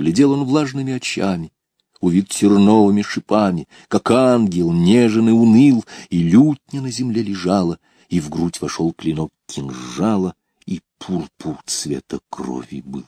глядел он влажными очами, увид терновыми шипами, как ангел нежен и уныл, и лютня на земле лежала, и в грудь вошел клинок кинжала, и пурпур цвета крови был.